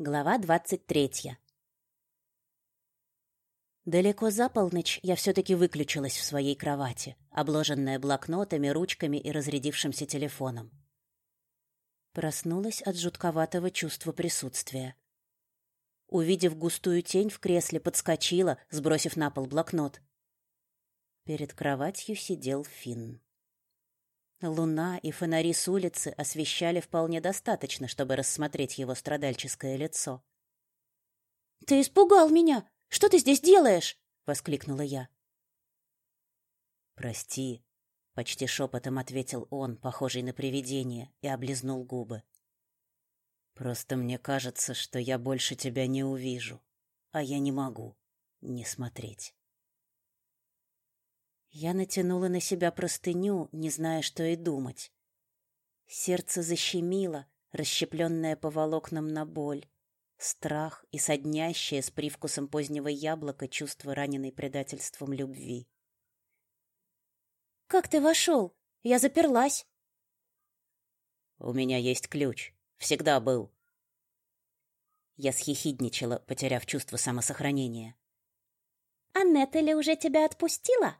Глава двадцать третья. Далеко за полночь я все-таки выключилась в своей кровати, обложенная блокнотами, ручками и разрядившимся телефоном. Проснулась от жутковатого чувства присутствия. Увидев густую тень в кресле, подскочила, сбросив на пол блокнот. Перед кроватью сидел Финн. Луна и фонари с улицы освещали вполне достаточно, чтобы рассмотреть его страдальческое лицо. «Ты испугал меня! Что ты здесь делаешь?» — воскликнула я. «Прости», — почти шепотом ответил он, похожий на привидение, и облизнул губы. «Просто мне кажется, что я больше тебя не увижу, а я не могу не смотреть». Я натянула на себя простыню, не зная, что и думать. Сердце защемило, расщепленное по волокнам на боль, страх и соднящее с привкусом позднего яблока чувство раненой предательством любви. «Как ты вошел? Я заперлась». «У меня есть ключ. Всегда был». Я схихидничала, потеряв чувство самосохранения. «А Нетали уже тебя отпустила?»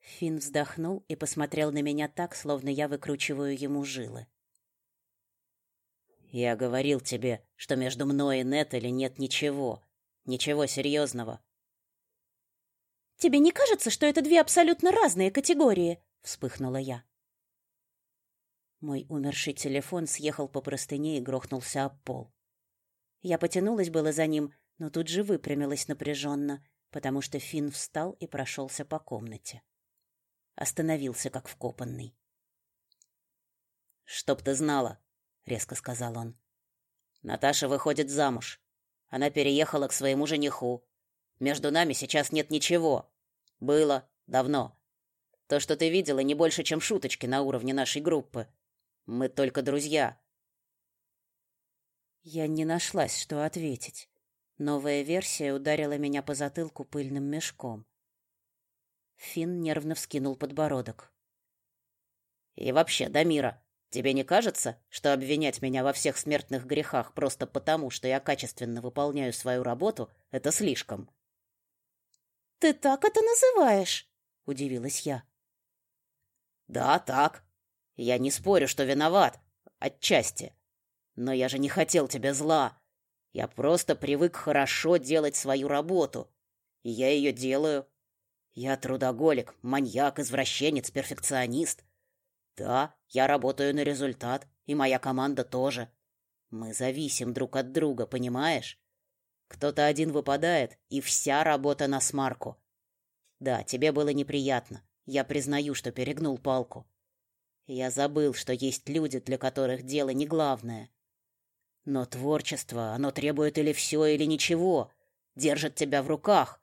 Фин вздохнул и посмотрел на меня так, словно я выкручиваю ему жилы. Я говорил тебе, что между мной и Нетали нет ничего, ничего серьезного. Тебе не кажется, что это две абсолютно разные категории? вспыхнула я. Мой умерший телефон съехал по простыне и грохнулся об пол. Я потянулась было за ним, но тут же выпрямилась напряженно, потому что Фин встал и прошелся по комнате остановился как вкопанный. «Чтоб ты знала», — резко сказал он. «Наташа выходит замуж. Она переехала к своему жениху. Между нами сейчас нет ничего. Было давно. То, что ты видела, не больше, чем шуточки на уровне нашей группы. Мы только друзья». Я не нашлась, что ответить. Новая версия ударила меня по затылку пыльным мешком. Фин нервно вскинул подбородок. И вообще, Дамира, тебе не кажется, что обвинять меня во всех смертных грехах просто потому, что я качественно выполняю свою работу, это слишком? Ты так это называешь? удивилась я. Да, так. Я не спорю, что виноват, отчасти. Но я же не хотел тебе зла. Я просто привык хорошо делать свою работу, и я ее делаю. Я трудоголик, маньяк, извращенец, перфекционист. Да, я работаю на результат, и моя команда тоже. Мы зависим друг от друга, понимаешь? Кто-то один выпадает, и вся работа на смарку. Да, тебе было неприятно. Я признаю, что перегнул палку. Я забыл, что есть люди, для которых дело не главное. Но творчество, оно требует или все, или ничего. Держит тебя в руках.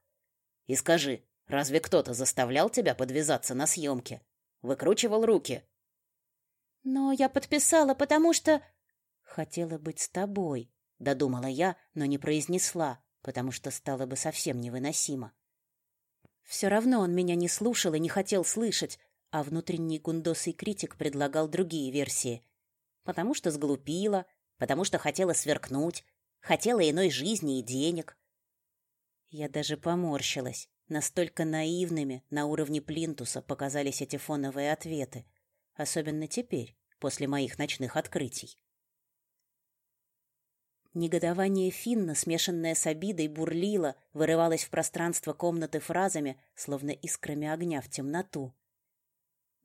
И скажи, Разве кто-то заставлял тебя подвязаться на съемке? Выкручивал руки? Но я подписала, потому что хотела быть с тобой, додумала я, но не произнесла, потому что стало бы совсем невыносимо. Все равно он меня не слушал и не хотел слышать, а внутренний гундосый критик предлагал другие версии. Потому что сглупила, потому что хотела сверкнуть, хотела иной жизни и денег. Я даже поморщилась. Настолько наивными на уровне плинтуса показались эти фоновые ответы, особенно теперь, после моих ночных открытий. Негодование Финна, смешанное с обидой, бурлило, вырывалось в пространство комнаты фразами, словно искрами огня в темноту.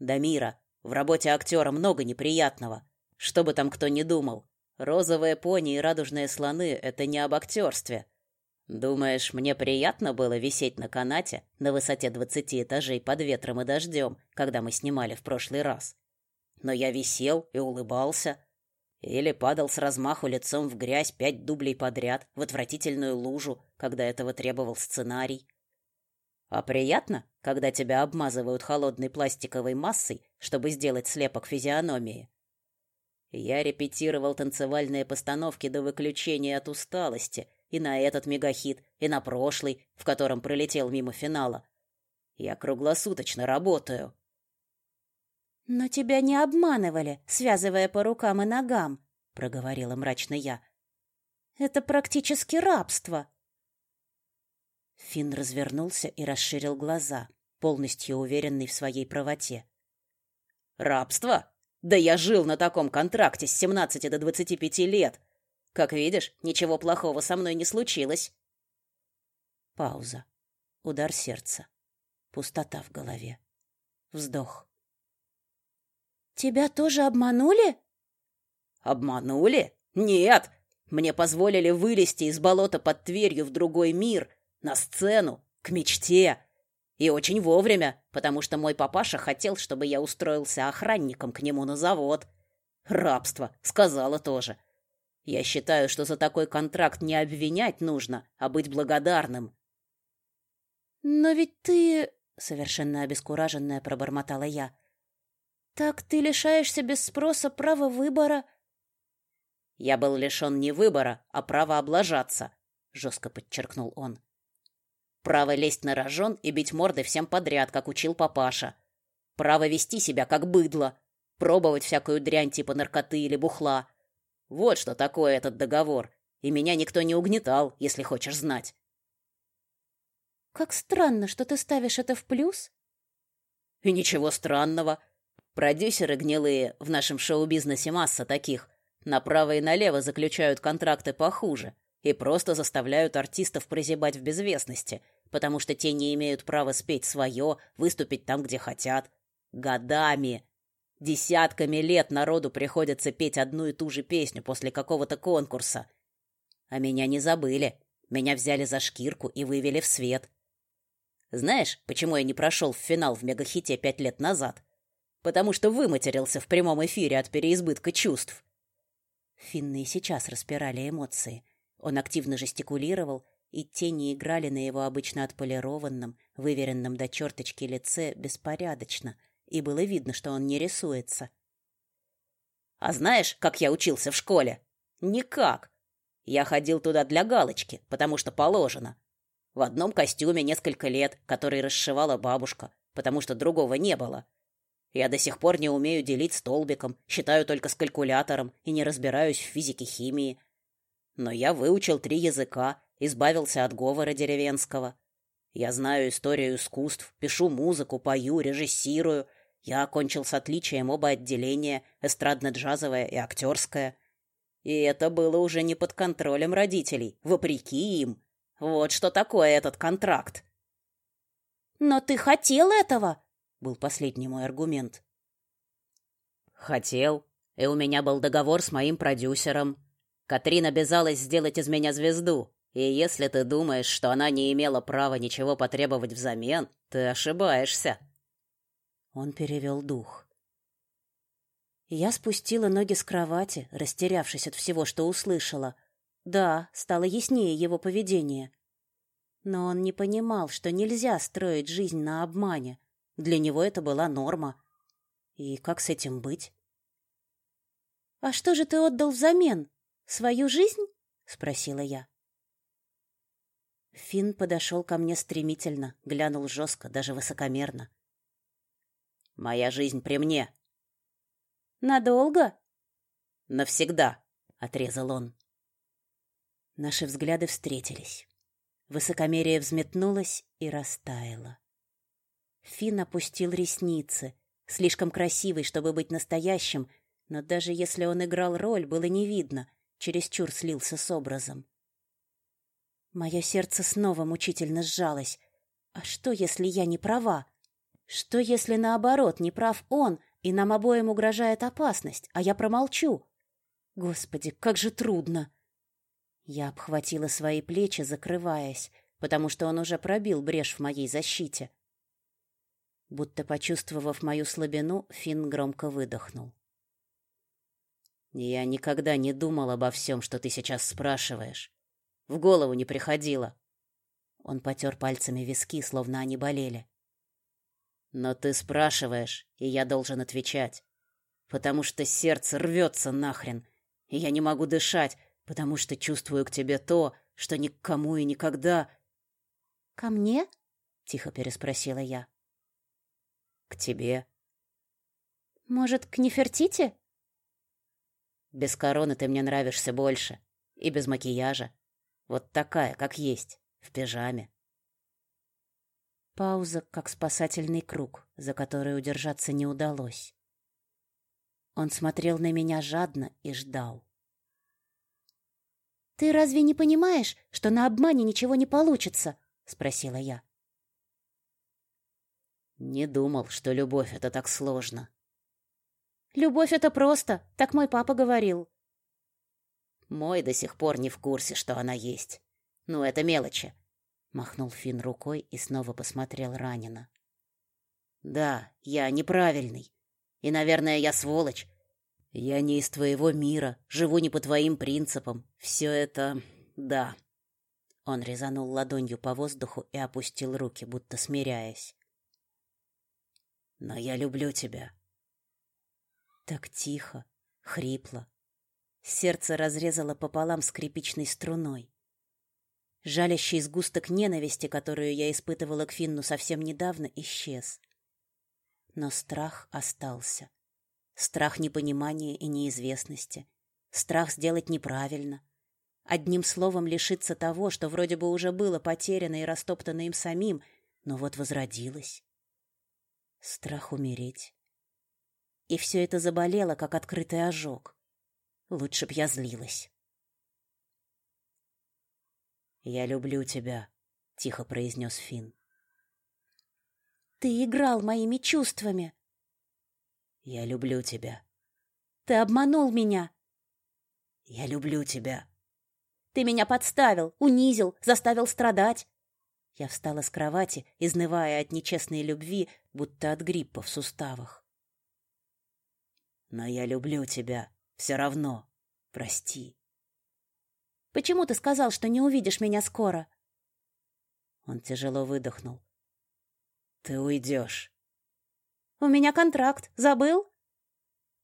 «Дамира, в работе актера много неприятного. Что бы там кто ни думал. Розовые пони и радужные слоны — это не об актерстве. Думаешь, мне приятно было висеть на канате на высоте двадцати этажей под ветром и дождем, когда мы снимали в прошлый раз? Но я висел и улыбался. Или падал с размаху лицом в грязь пять дублей подряд в отвратительную лужу, когда этого требовал сценарий. А приятно, когда тебя обмазывают холодной пластиковой массой, чтобы сделать слепок физиономии. Я репетировал танцевальные постановки до выключения от усталости — и на этот мегахит, и на прошлый, в котором пролетел мимо финала. Я круглосуточно работаю. Но тебя не обманывали, связывая по рукам и ногам, проговорила мрачно я. Это практически рабство. Финн развернулся и расширил глаза, полностью уверенный в своей правоте. Рабство? Да я жил на таком контракте с 17 до 25 лет. Как видишь, ничего плохого со мной не случилось. Пауза. Удар сердца. Пустота в голове. Вздох. Тебя тоже обманули? Обманули? Нет. Мне позволили вылезти из болота под Тверью в другой мир, на сцену, к мечте. И очень вовремя, потому что мой папаша хотел, чтобы я устроился охранником к нему на завод. Рабство, сказала тоже. Я считаю, что за такой контракт не обвинять нужно, а быть благодарным. Но ведь ты, совершенно обескураженная пробормотала я. Так ты лишаешься без спроса права выбора. Я был лишен не выбора, а права облажаться, жестко подчеркнул он. Право лезть на рожон и бить мордой всем подряд, как учил папаша. Право вести себя как быдло, пробовать всякую дрянь типа наркоты или бухла. Вот что такое этот договор. И меня никто не угнетал, если хочешь знать. Как странно, что ты ставишь это в плюс. И ничего странного. Продюсеры гнилые, в нашем шоу-бизнесе масса таких, направо и налево заключают контракты похуже и просто заставляют артистов прозябать в безвестности, потому что те не имеют права спеть свое, выступить там, где хотят. Годами. Десятками лет народу приходится петь одну и ту же песню после какого-то конкурса. А меня не забыли. Меня взяли за шкирку и вывели в свет. Знаешь, почему я не прошел в финал в мегахите пять лет назад? Потому что выматерился в прямом эфире от переизбытка чувств. Финны сейчас распирали эмоции. Он активно жестикулировал, и тени играли на его обычно отполированном, выверенном до черточки лице беспорядочно, и было видно, что он не рисуется. А знаешь, как я учился в школе? Никак. Я ходил туда для галочки, потому что положено. В одном костюме несколько лет, который расшивала бабушка, потому что другого не было. Я до сих пор не умею делить столбиком, считаю только с калькулятором и не разбираюсь в физике химии. Но я выучил три языка, избавился от говора деревенского. Я знаю историю искусств, пишу музыку, пою, режиссирую. Я окончил с отличием оба отделения, эстрадно-джазовое и актерское. И это было уже не под контролем родителей, вопреки им. Вот что такое этот контракт. Но ты хотел этого, был последний мой аргумент. Хотел, и у меня был договор с моим продюсером. Катрин обязалась сделать из меня звезду, и если ты думаешь, что она не имела права ничего потребовать взамен, ты ошибаешься. Он перевел дух. Я спустила ноги с кровати, растерявшись от всего, что услышала. Да, стало яснее его поведение. Но он не понимал, что нельзя строить жизнь на обмане. Для него это была норма. И как с этим быть? А что же ты отдал взамен? Свою жизнь? спросила я. Фин подошел ко мне стремительно, глянул жестко, даже высокомерно. Моя жизнь при мне. Надолго? Навсегда, отрезал он. Наши взгляды встретились. Высокомерие взметнулось и растаяло. Фин опустил ресницы, слишком красивый, чтобы быть настоящим, но даже если он играл роль, было не видно, чересчур слился с образом. Мое сердце снова мучительно сжалось. А что, если я не права? Что, если наоборот, не прав он, и нам обоим угрожает опасность, а я промолчу? Господи, как же трудно! Я обхватила свои плечи, закрываясь, потому что он уже пробил брешь в моей защите. Будто почувствовав мою слабину, Финн громко выдохнул. Я никогда не думал обо всем, что ты сейчас спрашиваешь. В голову не приходило. Он потер пальцами виски, словно они болели. Но ты спрашиваешь, и я должен отвечать. Потому что сердце рвется нахрен, и я не могу дышать, потому что чувствую к тебе то, что ни к кому и никогда... — Ко мне? — тихо переспросила я. — К тебе. — Может, к Нефертити? Без короны ты мне нравишься больше. И без макияжа. Вот такая, как есть, в пижаме. Пауза, как спасательный круг, за который удержаться не удалось. Он смотрел на меня жадно и ждал. «Ты разве не понимаешь, что на обмане ничего не получится?» — спросила я. Не думал, что любовь — это так сложно. Любовь — это просто, так мой папа говорил. Мой до сих пор не в курсе, что она есть. Ну, это мелочи. Махнул Фин рукой и снова посмотрел ранено. Да, я неправильный. И, наверное, я сволочь. Я не из твоего мира, живу не по твоим принципам. Все это... да. Он резанул ладонью по воздуху и опустил руки, будто смиряясь. Но я люблю тебя. Так тихо, хрипло. Сердце разрезало пополам скрипичной струной. Жалящий сгусток ненависти, которую я испытывала к Финну совсем недавно, исчез. Но страх остался. Страх непонимания и неизвестности. Страх сделать неправильно. Одним словом лишиться того, что вроде бы уже было потеряно и растоптано им самим, но вот возродилось. Страх умереть. И все это заболело, как открытый ожог. Лучше б я злилась. «Я люблю тебя», — тихо произнес Финн. «Ты играл моими чувствами». «Я люблю тебя». «Ты обманул меня». «Я люблю тебя». «Ты меня подставил, унизил, заставил страдать». Я встала с кровати, изнывая от нечестной любви, будто от гриппа в суставах. «Но я люблю тебя, все равно. Прости». Почему ты сказал, что не увидишь меня скоро? Он тяжело выдохнул. Ты уйдешь. У меня контракт. Забыл?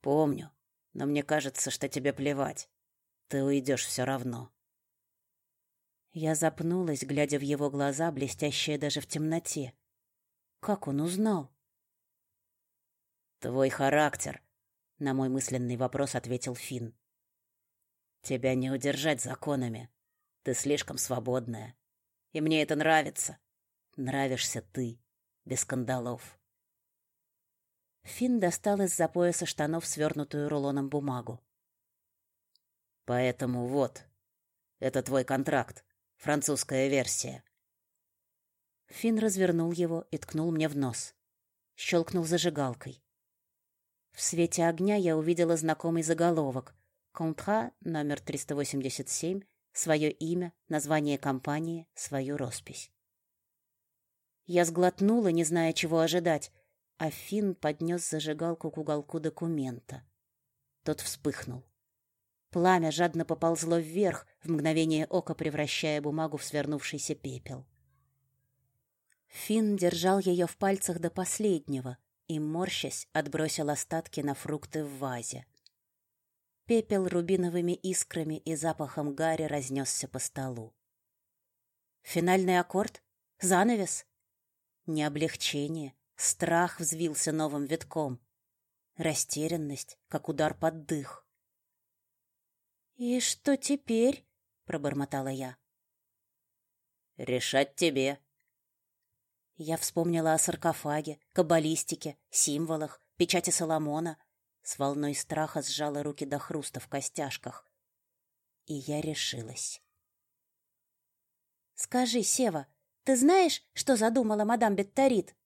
Помню, но мне кажется, что тебе плевать. Ты уйдешь все равно. Я запнулась, глядя в его глаза, блестящие даже в темноте. Как он узнал? Твой характер, на мой мысленный вопрос ответил Финн. Тебя не удержать законами. Ты слишком свободная. И мне это нравится. Нравишься ты, без скандалов. Финн достал из-за пояса штанов свернутую рулоном бумагу. Поэтому вот, это твой контракт, французская версия. Финн развернул его и ткнул мне в нос. Щелкнул зажигалкой. В свете огня я увидела знакомый заголовок — Контра номер 387, свое имя, название компании, свою роспись. Я сглотнула, не зная, чего ожидать, а Финн поднес зажигалку к уголку документа. Тот вспыхнул. Пламя жадно поползло вверх, в мгновение ока превращая бумагу в свернувшийся пепел. Финн держал ее в пальцах до последнего и, морщась, отбросил остатки на фрукты в вазе. Пепел рубиновыми искрами и запахом гари разнесся по столу. Финальный аккорд? Занавес? Не облегчение, страх взвился новым витком. Растерянность, как удар под дых. «И что теперь?» — пробормотала я. «Решать тебе». Я вспомнила о саркофаге, каббалистике, символах, печати Соломона, с волной страха сжала руки до хруста в костяшках. И я решилась. «Скажи, Сева, ты знаешь, что задумала мадам Бетторит?»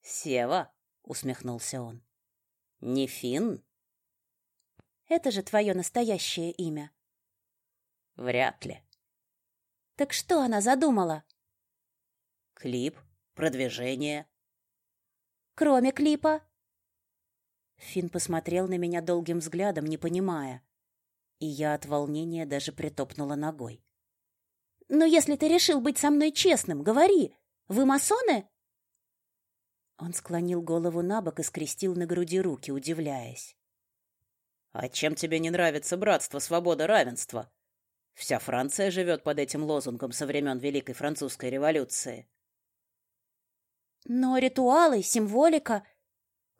«Сева?» — усмехнулся он. «Не Финн?» «Это же твое настоящее имя». «Вряд ли». «Так что она задумала?» «Клип, продвижение». «Кроме клипа?» Фин посмотрел на меня долгим взглядом, не понимая. И я от волнения даже притопнула ногой. «Но если ты решил быть со мной честным, говори. Вы масоны?» Он склонил голову на бок и скрестил на груди руки, удивляясь. «А чем тебе не нравится братство, свобода, равенство? Вся Франция живет под этим лозунгом со времен Великой Французской революции». «Но ритуалы, символика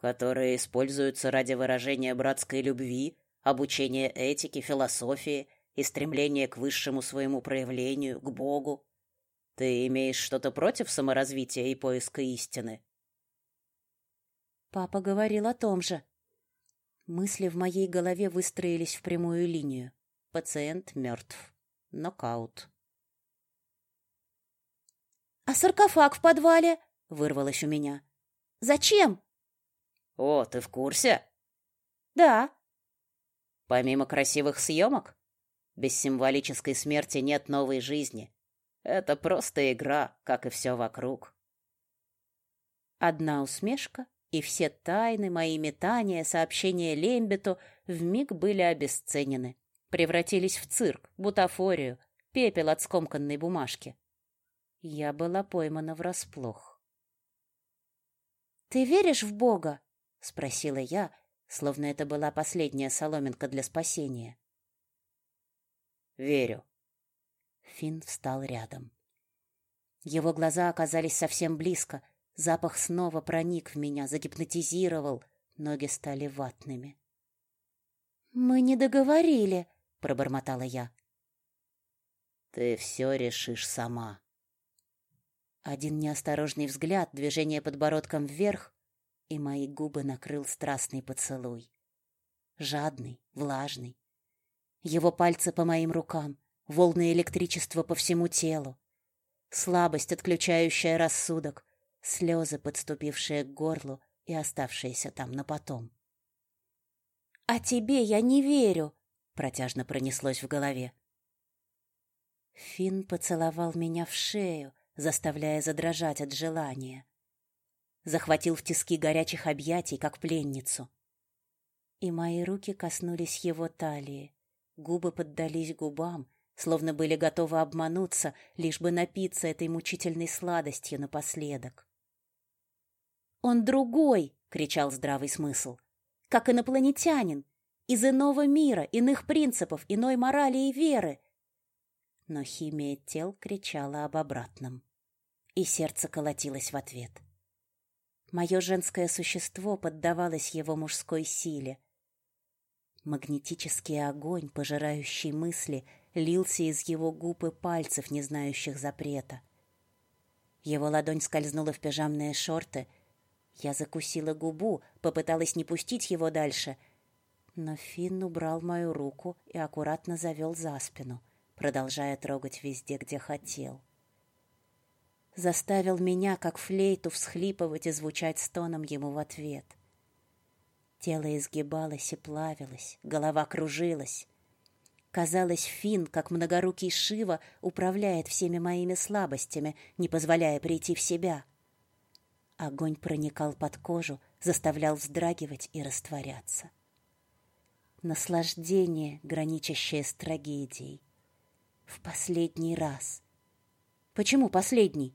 которые используются ради выражения братской любви, обучения этике, философии, и стремление к высшему своему проявлению, к Богу. Ты имеешь что-то против саморазвития и поиска истины? Папа говорил о том же. Мысли в моей голове выстроились в прямую линию. Пациент мертв. Нокаут. «А саркофаг в подвале?» — вырвалось у меня. «Зачем?» «О, ты в курсе?» «Да». «Помимо красивых съемок, без символической смерти нет новой жизни. Это просто игра, как и все вокруг». Одна усмешка, и все тайны, мои метания, сообщения Лембету вмиг были обесценены, превратились в цирк, бутафорию, пепел от скомканной бумажки. Я была поймана врасплох. «Ты веришь в Бога?» — спросила я, словно это была последняя соломинка для спасения. «Верю». Финн встал рядом. Его глаза оказались совсем близко. Запах снова проник в меня, загипнотизировал. Ноги стали ватными. «Мы не договорили», — пробормотала я. «Ты все решишь сама», один неосторожный взгляд, движение подбородком вверх, и мои губы накрыл страстный поцелуй. Жадный, влажный. Его пальцы по моим рукам, волны электричества по всему телу. Слабость, отключающая рассудок, слезы, подступившие к горлу и оставшиеся там на потом. «А тебе я не верю!» — протяжно пронеслось в голове. Финн поцеловал меня в шею, заставляя задрожать от желания. Захватил в тиски горячих объятий, как пленницу. И мои руки коснулись его талии. Губы поддались губам, словно были готовы обмануться, лишь бы напиться этой мучительной сладостью напоследок. «Он другой!» — кричал здравый смысл. «Как инопланетянин! Из иного мира, иных принципов, иной морали и веры!» но химия тел кричала об обратном. И сердце колотилось в ответ. Мое женское существо поддавалось его мужской силе. Магнетический огонь, пожирающий мысли, лился из его губ и пальцев, не знающих запрета. Его ладонь скользнула в пижамные шорты. Я закусила губу, попыталась не пустить его дальше, но Финн убрал мою руку и аккуратно завел за спину — продолжая трогать везде, где хотел. Заставил меня, как флейту, всхлипывать и звучать стоном ему в ответ. Тело изгибалось и плавилось, голова кружилась. Казалось, Фин, как многорукий Шива, управляет всеми моими слабостями, не позволяя прийти в себя. Огонь проникал под кожу, заставлял вздрагивать и растворяться. Наслаждение, граничащее с трагедией — в последний раз. Почему последний?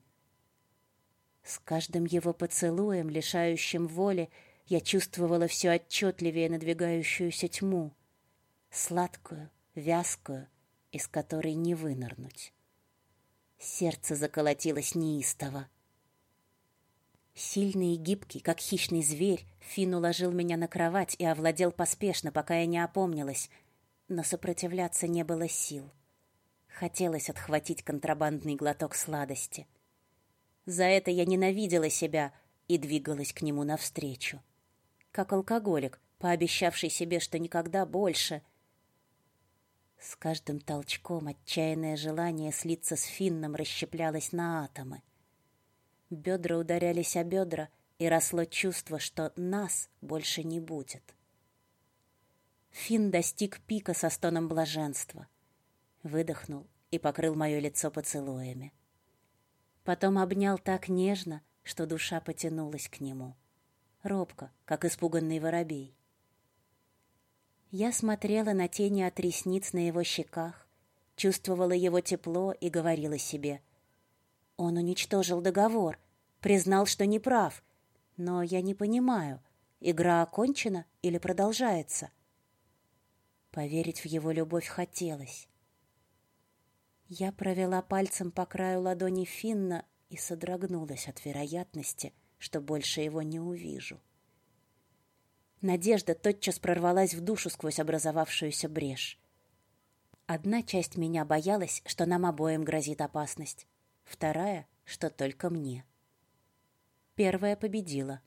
С каждым его поцелуем, лишающим воли, я чувствовала все отчетливее надвигающуюся тьму, сладкую, вязкую, из которой не вынырнуть. Сердце заколотилось неистово. Сильный и гибкий, как хищный зверь, Фин уложил меня на кровать и овладел поспешно, пока я не опомнилась, но сопротивляться не было сил. Хотелось отхватить контрабандный глоток сладости. За это я ненавидела себя и двигалась к нему навстречу. Как алкоголик, пообещавший себе, что никогда больше. С каждым толчком отчаянное желание слиться с Финном расщеплялось на атомы. Бедра ударялись о бедра, и росло чувство, что нас больше не будет. Финн достиг пика со стоном блаженства — выдохнул и покрыл мое лицо поцелуями. Потом обнял так нежно, что душа потянулась к нему. Робко, как испуганный воробей. Я смотрела на тени от ресниц на его щеках, чувствовала его тепло и говорила себе. Он уничтожил договор, признал, что не прав, но я не понимаю, игра окончена или продолжается. Поверить в его любовь хотелось. Я провела пальцем по краю ладони Финна и содрогнулась от вероятности, что больше его не увижу. Надежда тотчас прорвалась в душу сквозь образовавшуюся брешь. Одна часть меня боялась, что нам обоим грозит опасность. Вторая, что только мне. Первая победила.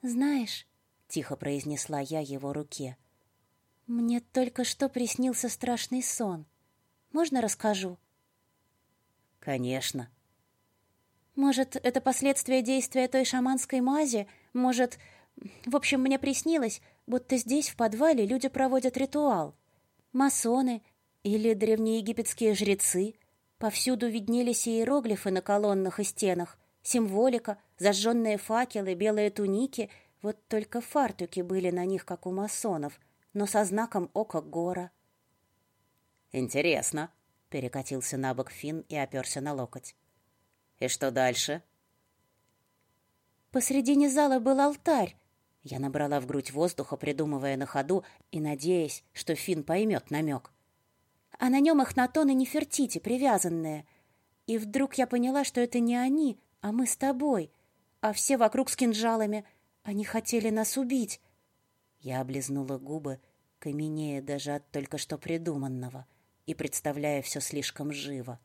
«Знаешь», — тихо произнесла я его руке, — «мне только что приснился страшный сон. Можно расскажу?» «Конечно». «Может, это последствия действия той шаманской мази? Может, в общем, мне приснилось, будто здесь, в подвале, люди проводят ритуал. Масоны или древнеегипетские жрецы. Повсюду виднелись иероглифы на колоннах и стенах, символика, зажженные факелы, белые туники. Вот только фартуки были на них, как у масонов, но со знаком ока гора. «Интересно», — перекатился на бок Финн и оперся на локоть. «И что дальше?» Посредине зала был алтарь, я набрала в грудь воздуха, придумывая на ходу и надеясь, что Фин поймет намек. А на нем Эхнатон и Нефертити, привязанные. И вдруг я поняла, что это не они, а мы с тобой. А все вокруг с кинжалами. Они хотели нас убить. Я облизнула губы, каменея даже от только что придуманного и представляя все слишком живо.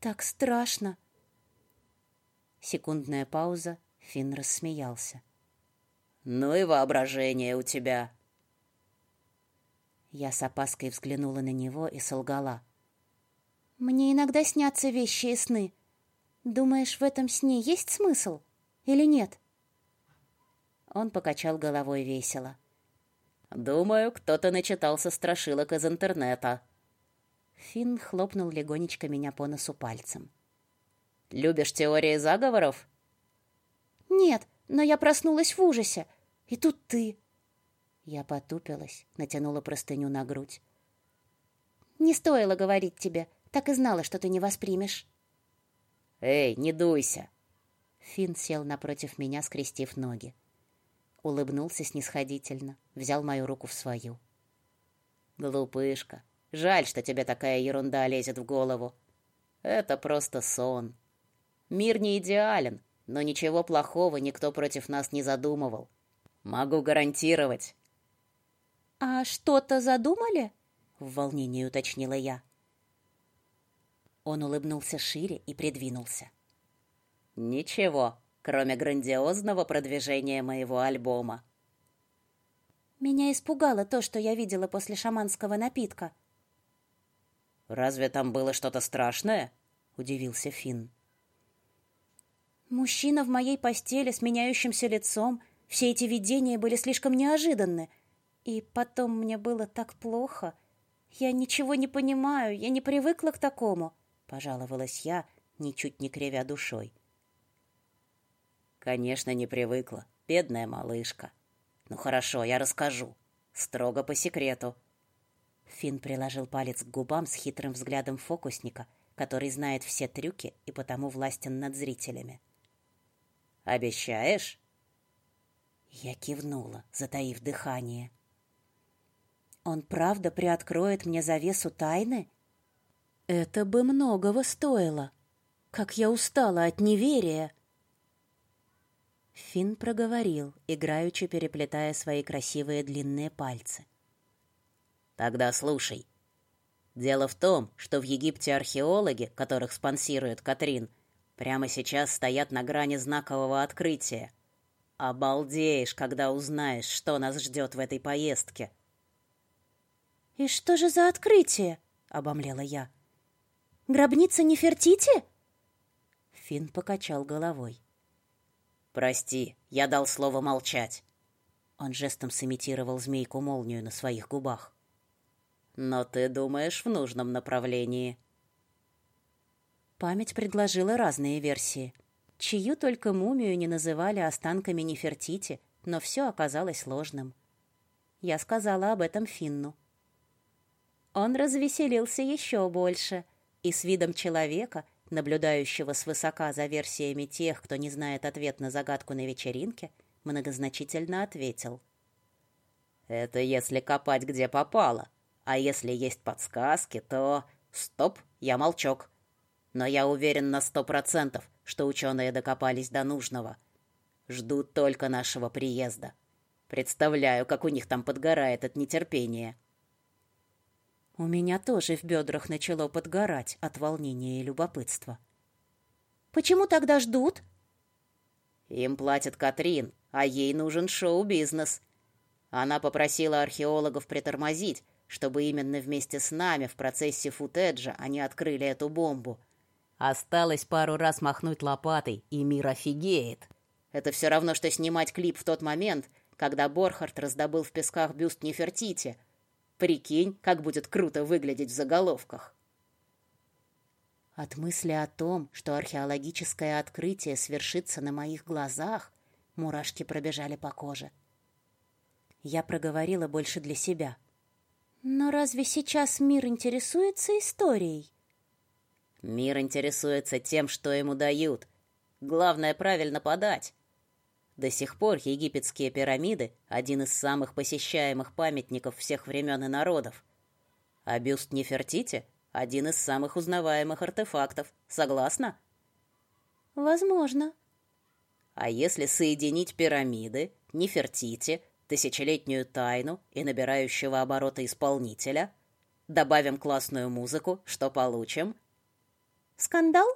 Так страшно. Секундная пауза, Фин рассмеялся. Ну и воображение у тебя. Я с опаской взглянула на него и солгала. Мне иногда снятся вещи и сны. Думаешь, в этом сне есть смысл или нет? Он покачал головой весело. Думаю, кто-то начитался страшилок из интернета. Финн хлопнул легонечко меня по носу пальцем. Любишь теории заговоров? Нет, но я проснулась в ужасе. И тут ты. Я потупилась, натянула простыню на грудь. Не стоило говорить тебе, так и знала, что ты не воспримешь. Эй, не дуйся. Фин сел напротив меня, скрестив ноги. Улыбнулся снисходительно, взял мою руку в свою. Глупышка, жаль, что тебе такая ерунда лезет в голову. Это просто сон. Мир не идеален, но ничего плохого никто против нас не задумывал. Могу гарантировать. А что-то задумали? В волнении уточнила я. Он улыбнулся шире и придвинулся. Ничего, кроме грандиозного продвижения моего альбома. Меня испугало то, что я видела после шаманского напитка. Разве там было что-то страшное? удивился Финн. Мужчина в моей постели с меняющимся лицом, все эти видения были слишком неожиданны. И потом мне было так плохо. Я ничего не понимаю, я не привыкла к такому, пожаловалась я, ничуть не кривя душой. Конечно, не привыкла, бедная малышка. Ну хорошо, я расскажу, строго по секрету. Фин приложил палец к губам с хитрым взглядом фокусника, который знает все трюки и потому властен над зрителями. Обещаешь? Я кивнула, затаив дыхание. Он правда приоткроет мне завесу тайны? Это бы многого стоило. Как я устала от неверия. Фин проговорил, играючи переплетая свои красивые длинные пальцы. Тогда слушай. Дело в том, что в Египте археологи, которых спонсирует Катрин, прямо сейчас стоят на грани знакового открытия. Обалдеешь, когда узнаешь, что нас ждет в этой поездке. И что же за открытие? обомлела я. Гробница Нефертити? Фин покачал головой. Прости, я дал слово молчать. Он жестом сымитировал змейку-молнию на своих губах. Но ты думаешь в нужном направлении. Память предложила разные версии чью только мумию не называли останками Нефертити, но все оказалось ложным. Я сказала об этом Финну. Он развеселился еще больше и с видом человека, наблюдающего свысока за версиями тех, кто не знает ответ на загадку на вечеринке, многозначительно ответил. «Это если копать где попало, а если есть подсказки, то... Стоп, я молчок. Но я уверен на сто процентов, что ученые докопались до нужного. Ждут только нашего приезда. Представляю, как у них там подгорает от нетерпения. У меня тоже в бедрах начало подгорать от волнения и любопытства. «Почему тогда ждут?» «Им платит Катрин, а ей нужен шоу-бизнес. Она попросила археологов притормозить, чтобы именно вместе с нами в процессе футеджа они открыли эту бомбу. Осталось пару раз махнуть лопатой, и мир офигеет. Это все равно, что снимать клип в тот момент, когда Борхард раздобыл в песках бюст Нефертити. Прикинь, как будет круто выглядеть в заголовках. От мысли о том, что археологическое открытие свершится на моих глазах, мурашки пробежали по коже. Я проговорила больше для себя. Но разве сейчас мир интересуется историей? Мир интересуется тем, что ему дают. Главное правильно подать. До сих пор египетские пирамиды – один из самых посещаемых памятников всех времен и народов. А бюст Нефертити – один из самых узнаваемых артефактов. Согласна? Возможно. А если соединить пирамиды, Нефертити, тысячелетнюю тайну и набирающего обороты исполнителя, добавим классную музыку, что получим – Скандал?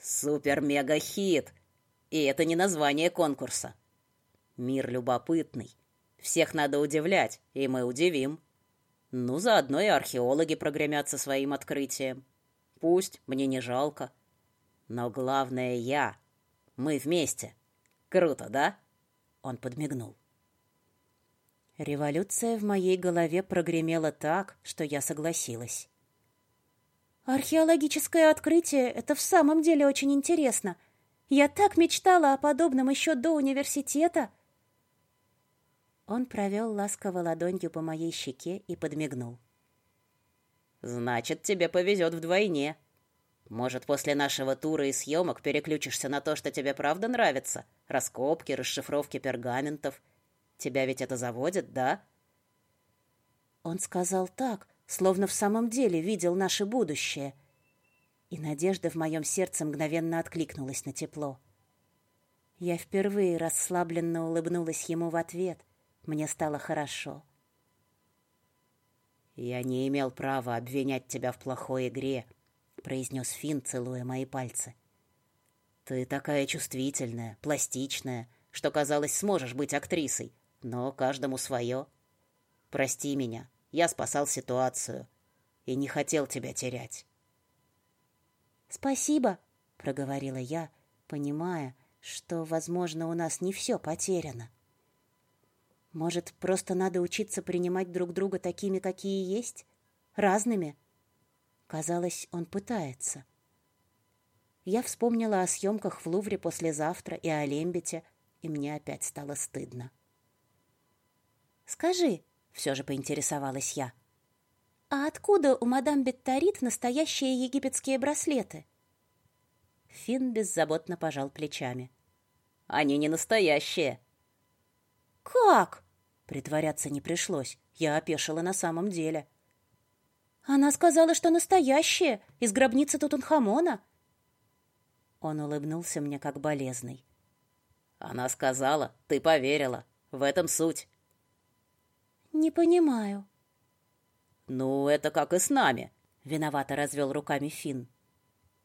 Супер-мега-хит. И это не название конкурса. Мир любопытный. Всех надо удивлять, и мы удивим. Ну, заодно и археологи прогремят своим открытием. Пусть, мне не жалко. Но главное я. Мы вместе. Круто, да? Он подмигнул. Революция в моей голове прогремела так, что я согласилась. Археологическое открытие — это в самом деле очень интересно. Я так мечтала о подобном еще до университета. Он провел ласково ладонью по моей щеке и подмигнул. «Значит, тебе повезет вдвойне. Может, после нашего тура и съемок переключишься на то, что тебе правда нравится? Раскопки, расшифровки пергаментов. Тебя ведь это заводит, да?» Он сказал так, словно в самом деле видел наше будущее. И надежда в моем сердце мгновенно откликнулась на тепло. Я впервые расслабленно улыбнулась ему в ответ. Мне стало хорошо. «Я не имел права обвинять тебя в плохой игре», — произнес Финн, целуя мои пальцы. «Ты такая чувствительная, пластичная, что, казалось, сможешь быть актрисой, но каждому свое. Прости меня, я спасал ситуацию и не хотел тебя терять. Спасибо, проговорила я, понимая, что, возможно, у нас не все потеряно. Может, просто надо учиться принимать друг друга такими, какие есть, разными. Казалось, он пытается. Я вспомнила о съемках в Лувре послезавтра и о Лембете, и мне опять стало стыдно. Скажи, все же поинтересовалась я. А откуда у мадам Бетторит настоящие египетские браслеты? Фин беззаботно пожал плечами. Они не настоящие. Как? Притворяться не пришлось. Я опешила на самом деле. Она сказала, что настоящие, из гробницы Тутанхамона. Он улыбнулся мне как болезный. Она сказала, ты поверила. В этом суть. «Не понимаю». «Ну, это как и с нами», — виновато развел руками Финн.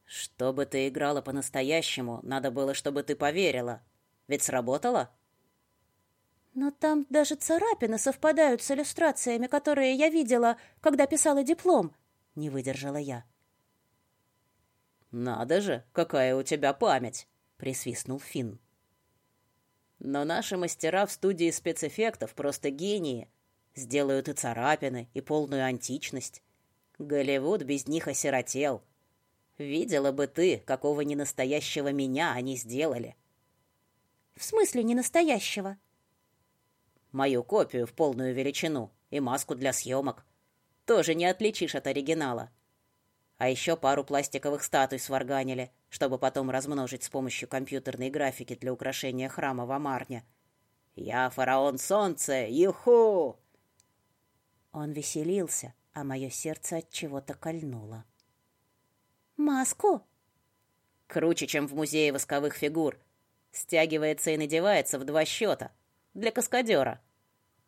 «Чтобы ты играла по-настоящему, надо было, чтобы ты поверила. Ведь сработало?» «Но там даже царапины совпадают с иллюстрациями, которые я видела, когда писала диплом», — не выдержала я. «Надо же, какая у тебя память!» — присвистнул Финн. «Но наши мастера в студии спецэффектов просто гении. Сделают и царапины, и полную античность. Голливуд без них осиротел. Видела бы ты, какого ненастоящего меня они сделали. В смысле ненастоящего? Мою копию в полную величину и маску для съемок. Тоже не отличишь от оригинала. А еще пару пластиковых статуй сварганили, чтобы потом размножить с помощью компьютерной графики для украшения храма в Амарне. Я фараон солнца, юху! Он веселился, а мое сердце от чего-то кольнуло. Маску? Круче, чем в музее восковых фигур. Стягивается и надевается в два счета. Для каскадера.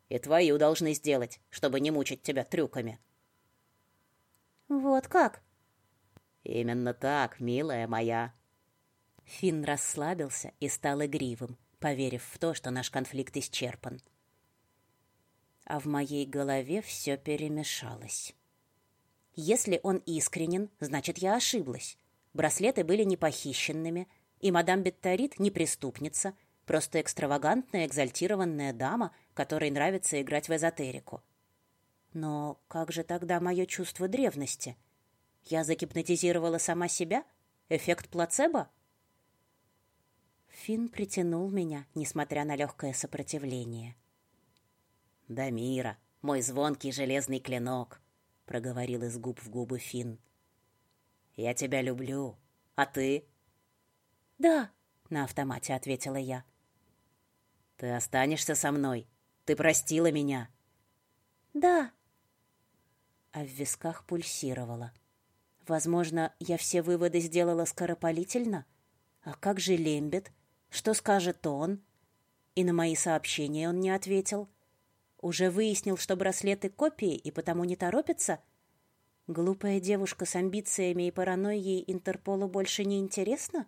И твою должны сделать, чтобы не мучить тебя трюками. Вот как? Именно так, милая моя. Финн расслабился и стал игривым, поверив в то, что наш конфликт исчерпан. А в моей голове все перемешалось. Если он искренен, значит, я ошиблась. Браслеты были не похищенными, и мадам Бетторит не преступница, просто экстравагантная, экзальтированная дама, которой нравится играть в эзотерику. Но как же тогда мое чувство древности? Я загипнотизировала сама себя? Эффект плацебо? Финн притянул меня, несмотря на легкое сопротивление. «Дамира, мой звонкий железный клинок», — проговорил из губ в губы Финн. «Я тебя люблю. А ты?» «Да», — на автомате ответила я. «Ты останешься со мной? Ты простила меня?» «Да», а в висках пульсировало. Возможно, я все выводы сделала скоропалительно? А как же Лембет? Что скажет он? И на мои сообщения он не ответил. Уже выяснил, что браслеты копии и потому не торопится? Глупая девушка с амбициями и паранойей Интерполу больше не интересна?